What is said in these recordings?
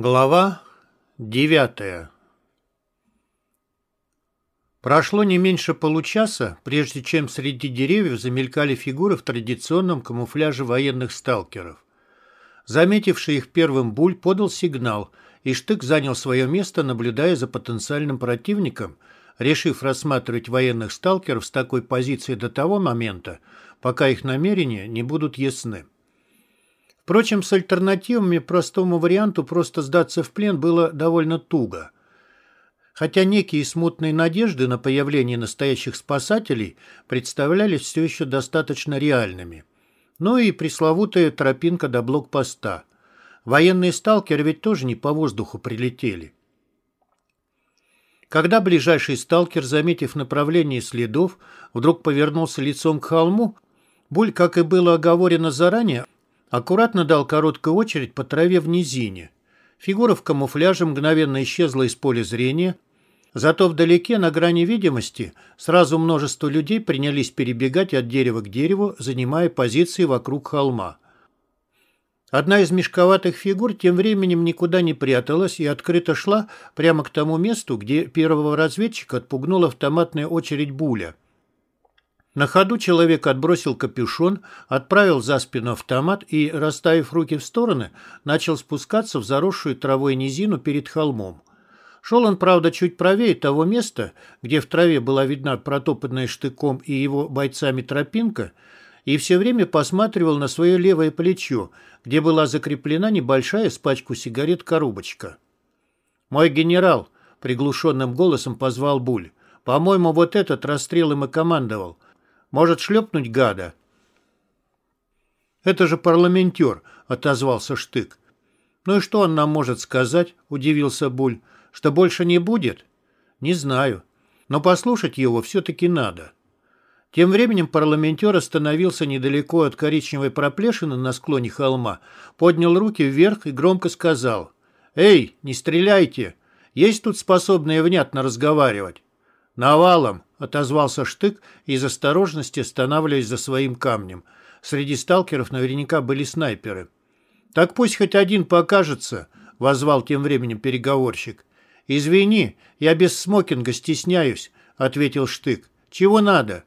Глава девятая Прошло не меньше получаса, прежде чем среди деревьев замелькали фигуры в традиционном камуфляже военных сталкеров. Заметивший их первым Буль подал сигнал, и Штык занял свое место, наблюдая за потенциальным противником, решив рассматривать военных сталкеров с такой позиции до того момента, пока их намерения не будут ясны. Впрочем, с альтернативами простому варианту просто сдаться в плен было довольно туго. Хотя некие смутные надежды на появление настоящих спасателей представлялись все еще достаточно реальными. Ну и пресловутая тропинка до блокпоста. Военные сталкеры ведь тоже не по воздуху прилетели. Когда ближайший сталкер, заметив направление следов, вдруг повернулся лицом к холму, Буль, как и было оговорено заранее, Аккуратно дал короткую очередь по траве в низине. Фигура в камуфляже мгновенно исчезла из поля зрения, зато вдалеке, на грани видимости, сразу множество людей принялись перебегать от дерева к дереву, занимая позиции вокруг холма. Одна из мешковатых фигур тем временем никуда не пряталась и открыто шла прямо к тому месту, где первого разведчика отпугнула автоматная очередь буля – на ходу человек отбросил капюшон, отправил за спину автомат и, расставив руки в стороны, начал спускаться в заросшую травой низину перед холмом. Шел он, правда, чуть правее того места, где в траве была видна протопанная штыком и его бойцами тропинка, и все время посматривал на свое левое плечо, где была закреплена небольшая с пачку сигарет коробочка. «Мой генерал!» — приглушенным голосом позвал Буль. «По-моему, вот этот расстрел им и командовал. Может шлепнуть гада?» «Это же парламентер», — отозвался Штык. «Ну и что он нам может сказать?» — удивился Буль. «Что больше не будет?» «Не знаю. Но послушать его все-таки надо». Тем временем парламентер остановился недалеко от коричневой проплешины на склоне холма, поднял руки вверх и громко сказал «Эй, не стреляйте! Есть тут способные внятно разговаривать?» «Навалом!» — отозвался Штык из осторожности, останавливаясь за своим камнем. Среди сталкеров наверняка были снайперы. «Так пусть хоть один покажется», — возвал тем временем переговорщик. «Извини, я без смокинга стесняюсь», — ответил Штык. «Чего надо?»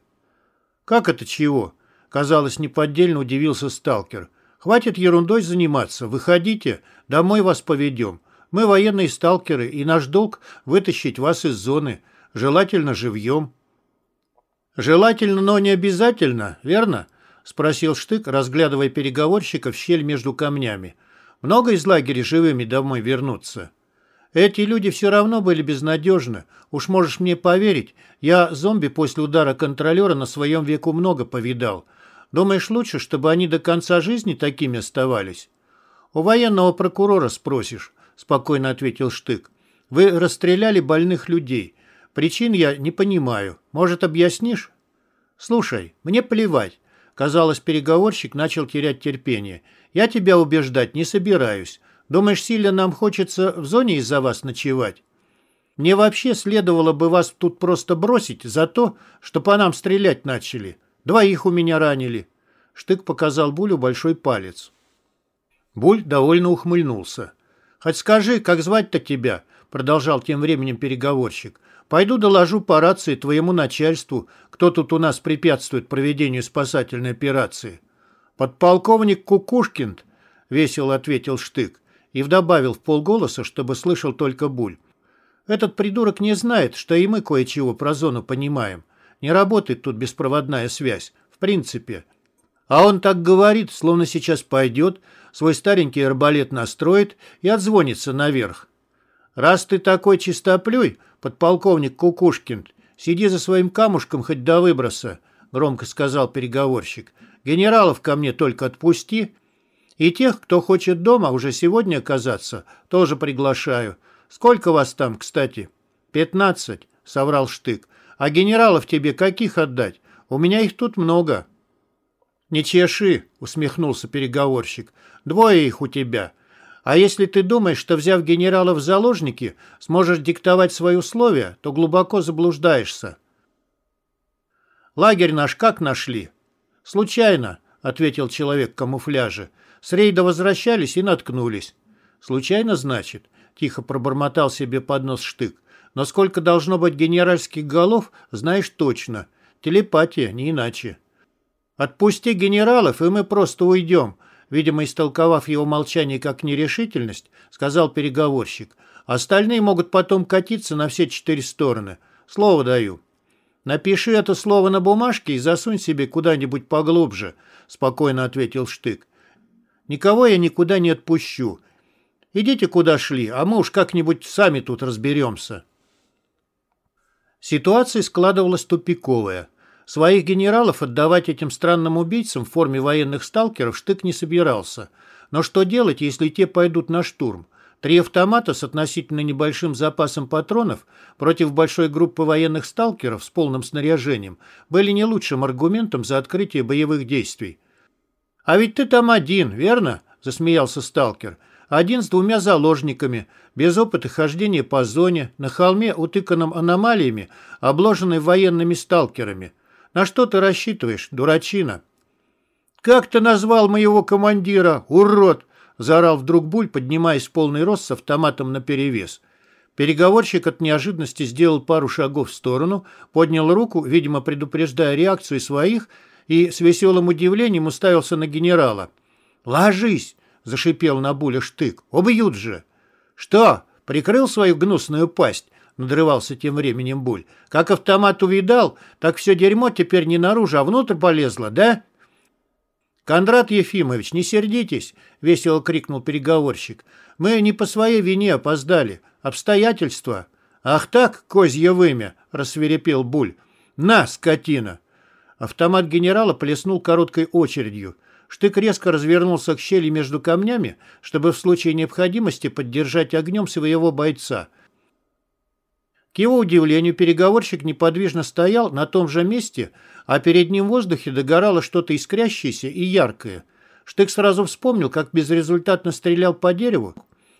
«Как это чего?» — казалось, неподдельно удивился сталкер. «Хватит ерундой заниматься. Выходите, домой вас поведем. Мы военные сталкеры, и наш долг — вытащить вас из зоны желательно живьем». «Желательно, но не обязательно, верно?» — спросил Штык, разглядывая переговорщика в щель между камнями. «Много из лагеря живыми домой вернуться?» «Эти люди все равно были безнадежны. Уж можешь мне поверить, я зомби после удара контролера на своем веку много повидал. Думаешь, лучше, чтобы они до конца жизни такими оставались?» «У военного прокурора спросишь», — спокойно ответил Штык. «Вы расстреляли больных людей. Причин я не понимаю. Может, объяснишь? Слушай, мне плевать. Казалось, переговорщик начал терять терпение. Я тебя убеждать не собираюсь. Думаешь, сильно нам хочется в зоне из-за вас ночевать? Мне вообще следовало бы вас тут просто бросить за то, что по нам стрелять начали. Двоих у меня ранили. Штык показал Булю большой палец. Буль довольно ухмыльнулся. «Хоть скажи, как звать-то тебя?» Продолжал тем временем переговорщик. Пойду доложу по рации твоему начальству, кто тут у нас препятствует проведению спасательной операции. Подполковник Кукушкин, весело ответил Штык и вдобавил в полголоса, чтобы слышал только Буль. Этот придурок не знает, что и мы кое-чего про зону понимаем. Не работает тут беспроводная связь, в принципе. А он так говорит, словно сейчас пойдет, свой старенький арбалет настроит и отзвонится наверх. «Раз ты такой чистоплюй, подполковник Кукушкин, сиди за своим камушком хоть до выброса», — громко сказал переговорщик. «Генералов ко мне только отпусти. И тех, кто хочет дома уже сегодня оказаться, тоже приглашаю. Сколько вас там, кстати?» «Пятнадцать», — соврал Штык. «А генералов тебе каких отдать? У меня их тут много». «Не чеши», — усмехнулся переговорщик. «Двое их у тебя. А если ты думаешь, что, взяв генерала в заложники, сможешь диктовать свои условия, то глубоко заблуждаешься. Лагерь наш как нашли? Случайно, ответил человек в камуфляже. С рейда возвращались и наткнулись. «Случайно, значит?» — тихо пробормотал себе под нос штык. «Но сколько должно быть генеральских голов, знаешь точно. Телепатия, не иначе». «Отпусти генералов, и мы просто уйдем», видимо, истолковав его молчание как нерешительность, сказал переговорщик. «Остальные могут потом катиться на все четыре стороны. Слово даю». «Напиши это слово на бумажке и засунь себе куда-нибудь поглубже», спокойно ответил Штык. «Никого я никуда не отпущу. Идите куда шли, а мы уж как-нибудь сами тут разберемся». Ситуация складывалась тупиковая. Своих генералов отдавать этим странным убийцам в форме военных сталкеров Штык не собирался. Но что делать, если те пойдут на штурм? Три автомата с относительно небольшим запасом патронов против большой группы военных сталкеров с полным снаряжением были не лучшим аргументом за открытие боевых действий. «А ведь ты там один, верно?» – засмеялся сталкер. «Один с двумя заложниками, без опыта хождения по зоне, на холме, утыканном аномалиями, обложенный военными сталкерами. На что ты рассчитываешь, дурачина?» «Как ты назвал моего командира, урод?» – заорал вдруг Буль, поднимаясь в полный рост с автоматом наперевес. Переговорщик от неожиданности сделал пару шагов в сторону, поднял руку, видимо, предупреждая реакцию своих, и с веселым удивлением уставился на генерала. «Ложись!» – зашипел на Буля штык. «Убьют же!» «Что, прикрыл свою гнусную пасть?» – надрывался тем временем Буль. «Как автомат увидал, так все дерьмо теперь не наружу, а внутрь полезло, да?» «Кондрат Ефимович, не сердитесь!» — весело крикнул переговорщик. «Мы не по своей вине опоздали. Обстоятельства». «Ах так, козье вымя!» — рассверепел Буль. «На, скотина!» Автомат генерала плеснул короткой очередью. Штык резко развернулся к щели между камнями, чтобы в случае необходимости поддержать огнем своего бойца — к его удивлению, переговорщик неподвижно стоял на том же месте, а перед ним в воздухе догорало что-то искрящееся и яркое. Штык сразу вспомнил, как безрезультатно стрелял по дереву,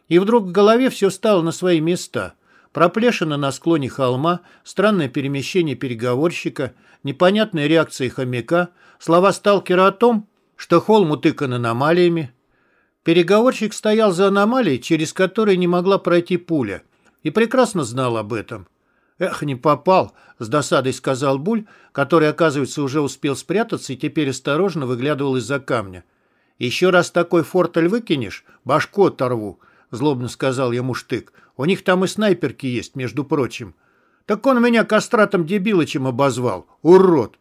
и вдруг в голове все стало на свои места. Проплешина на склоне холма, странное перемещение переговорщика, непонятная реакция хомяка, слова сталкера о том, что холм утыкан аномалиями. Переговорщик стоял за аномалией, через которую не могла пройти пуля – и прекрасно знал об этом. «Эх, не попал», — с досадой сказал Буль, который, оказывается, уже успел спрятаться и теперь осторожно выглядывал из-за камня. «Еще раз такой фортель выкинешь, башку оторву», — злобно сказал ему Штык. «У них там и снайперки есть, между прочим». «Так он меня кастратом дебилычем обозвал. Урод!»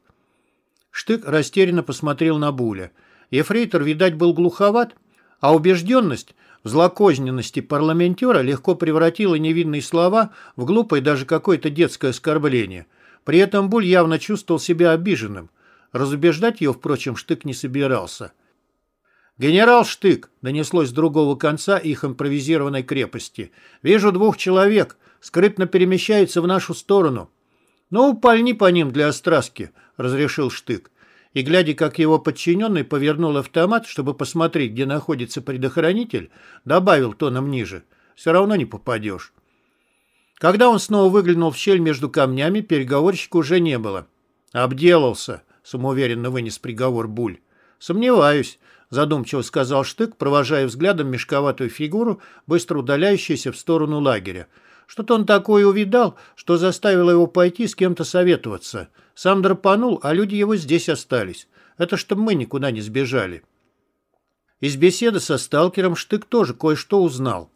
Штык растерянно посмотрел на Буля. Ефрейтор, видать, был глуховат, а убежденность злокозненности парламентера легко превратила невинные слова в глупое даже какое-то детское оскорбление. При этом Буль явно чувствовал себя обиженным. Разубеждать его, впрочем, Штык не собирался. «Генерал Штык!» — донеслось с другого конца их импровизированной крепости. «Вижу двух человек. Скрытно перемещаются в нашу сторону». «Ну, пальни по ним для остраски», — разрешил Штык и, глядя, как его подчиненный повернул автомат, чтобы посмотреть, где находится предохранитель, добавил тоном ниже. «Все равно не попадешь». Когда он снова выглянул в щель между камнями, переговорщика уже не было. «Обделался», — самоуверенно вынес приговор Буль. «Сомневаюсь», — задумчиво сказал Штык, провожая взглядом мешковатую фигуру, быстро удаляющуюся в сторону лагеря. Что-то он такое увидал, что заставило его пойти с кем-то советоваться. Сам драпанул, а люди его здесь остались. Это чтобы мы никуда не сбежали. Из беседы со сталкером Штык тоже кое-что узнал.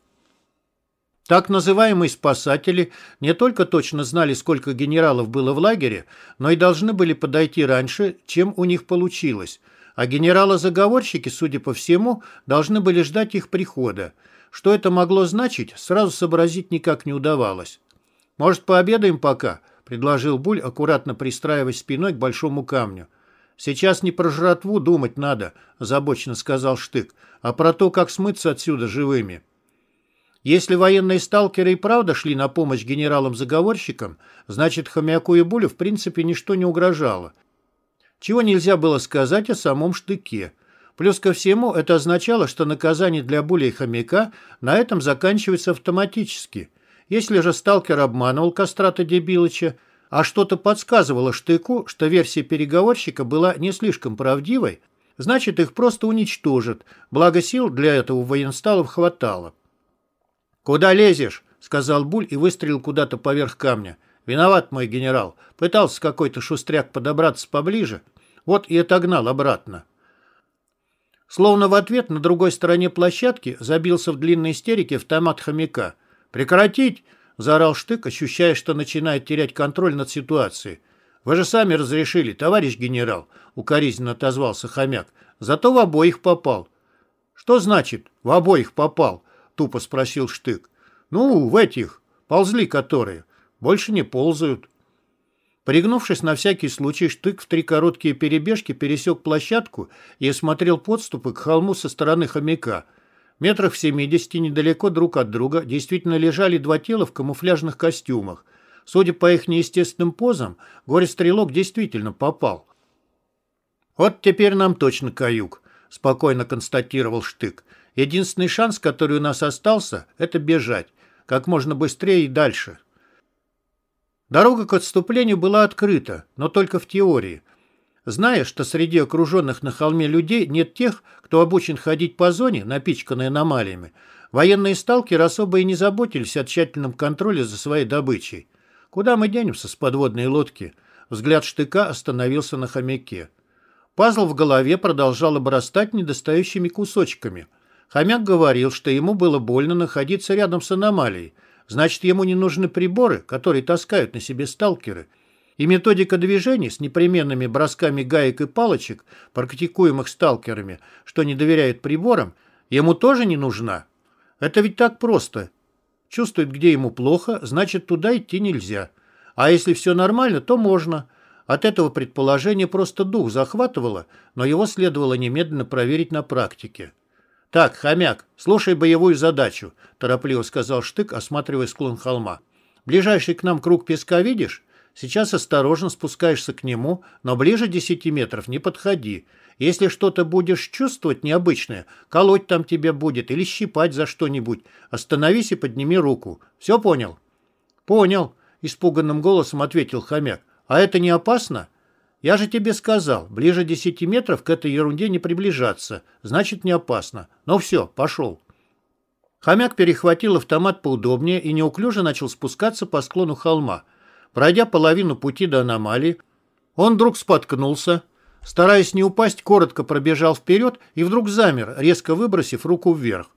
Так называемые спасатели не только точно знали, сколько генералов было в лагере, но и должны были подойти раньше, чем у них получилось. А генералы-заговорщики, судя по всему, должны были ждать их прихода. Что это могло значить, сразу сообразить никак не удавалось. «Может, пообедаем пока?» – предложил Буль, аккуратно пристраиваясь спиной к большому камню. «Сейчас не про жратву думать надо», – озабоченно сказал Штык, «а про то, как смыться отсюда живыми». Если военные сталкеры и правда шли на помощь генералам-заговорщикам, значит, Хомяку и Булю в принципе ничто не угрожало. Чего нельзя было сказать о самом Штыке – Плюс ко всему, это означало, что наказание для Буля и хомяка на этом заканчивается автоматически. Если же сталкер обманывал Кастрата Дебилыча, а что-то подсказывало Штыку, что версия переговорщика была не слишком правдивой, значит их просто уничтожат, благо сил для этого военсталов хватало. «Куда лезешь?» — сказал Буль и выстрелил куда-то поверх камня. «Виноват мой генерал. Пытался какой-то шустряк подобраться поближе. Вот и отогнал обратно». Словно в ответ на другой стороне площадки забился в длинной истерике автомат хомяка. «Прекратить!» — заорал Штык, ощущая, что начинает терять контроль над ситуацией. «Вы же сами разрешили, товарищ генерал!» — укоризненно отозвался хомяк. «Зато в обоих попал». «Что значит «в обоих попал»?» — тупо спросил Штык. «Ну, в этих, ползли которые. Больше не ползают». Пригнувшись на всякий случай, Штык в три короткие перебежки пересек площадку и осмотрел подступы к холму со стороны хомяка. Метрах в семидесяти недалеко друг от друга действительно лежали два тела в камуфляжных костюмах. Судя по их неестественным позам, горе-стрелок действительно попал. «Вот теперь нам точно каюк», — спокойно констатировал Штык. «Единственный шанс, который у нас остался, — это бежать. Как можно быстрее и дальше». Дорога к отступлению была открыта, но только в теории. Зная, что среди окруженных на холме людей нет тех, кто обучен ходить по зоне, напичканной аномалиями, военные сталкеры особо и не заботились о тщательном контроле за своей добычей. Куда мы денемся с подводной лодки? Взгляд штыка остановился на хомяке. Пазл в голове продолжал обрастать недостающими кусочками. Хомяк говорил, что ему было больно находиться рядом с аномалией, Значит, ему не нужны приборы, которые таскают на себе сталкеры. И методика движений с непременными бросками гаек и палочек, практикуемых сталкерами, что не доверяют приборам, ему тоже не нужна. Это ведь так просто. Чувствует, где ему плохо, значит, туда идти нельзя. А если все нормально, то можно. От этого предположения просто дух захватывало, но его следовало немедленно проверить на практике. «Так, хомяк, слушай боевую задачу», – торопливо сказал Штык, осматривая склон холма. «Ближайший к нам круг песка видишь? Сейчас осторожно спускаешься к нему, но ближе десяти метров не подходи. Если что-то будешь чувствовать необычное, колоть там тебе будет или щипать за что-нибудь, остановись и подними руку. Все понял?» «Понял», – испуганным голосом ответил хомяк. «А это не опасно?» Я же тебе сказал, ближе десяти метров к этой ерунде не приближаться, значит не опасно. Ну все, пошел. Хомяк перехватил автомат поудобнее и неуклюже начал спускаться по склону холма. Пройдя половину пути до аномалии, он вдруг споткнулся, стараясь не упасть, коротко пробежал вперед и вдруг замер, резко выбросив руку вверх.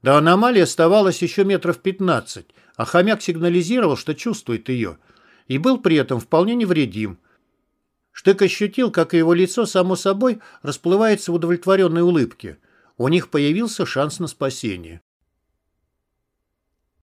До аномалии оставалось еще метров пятнадцать, а хомяк сигнализировал, что чувствует ее, и был при этом вполне невредим. Штык ощутил, как его лицо, само собой, расплывается в удовлетворенной улыбке. У них появился шанс на спасение.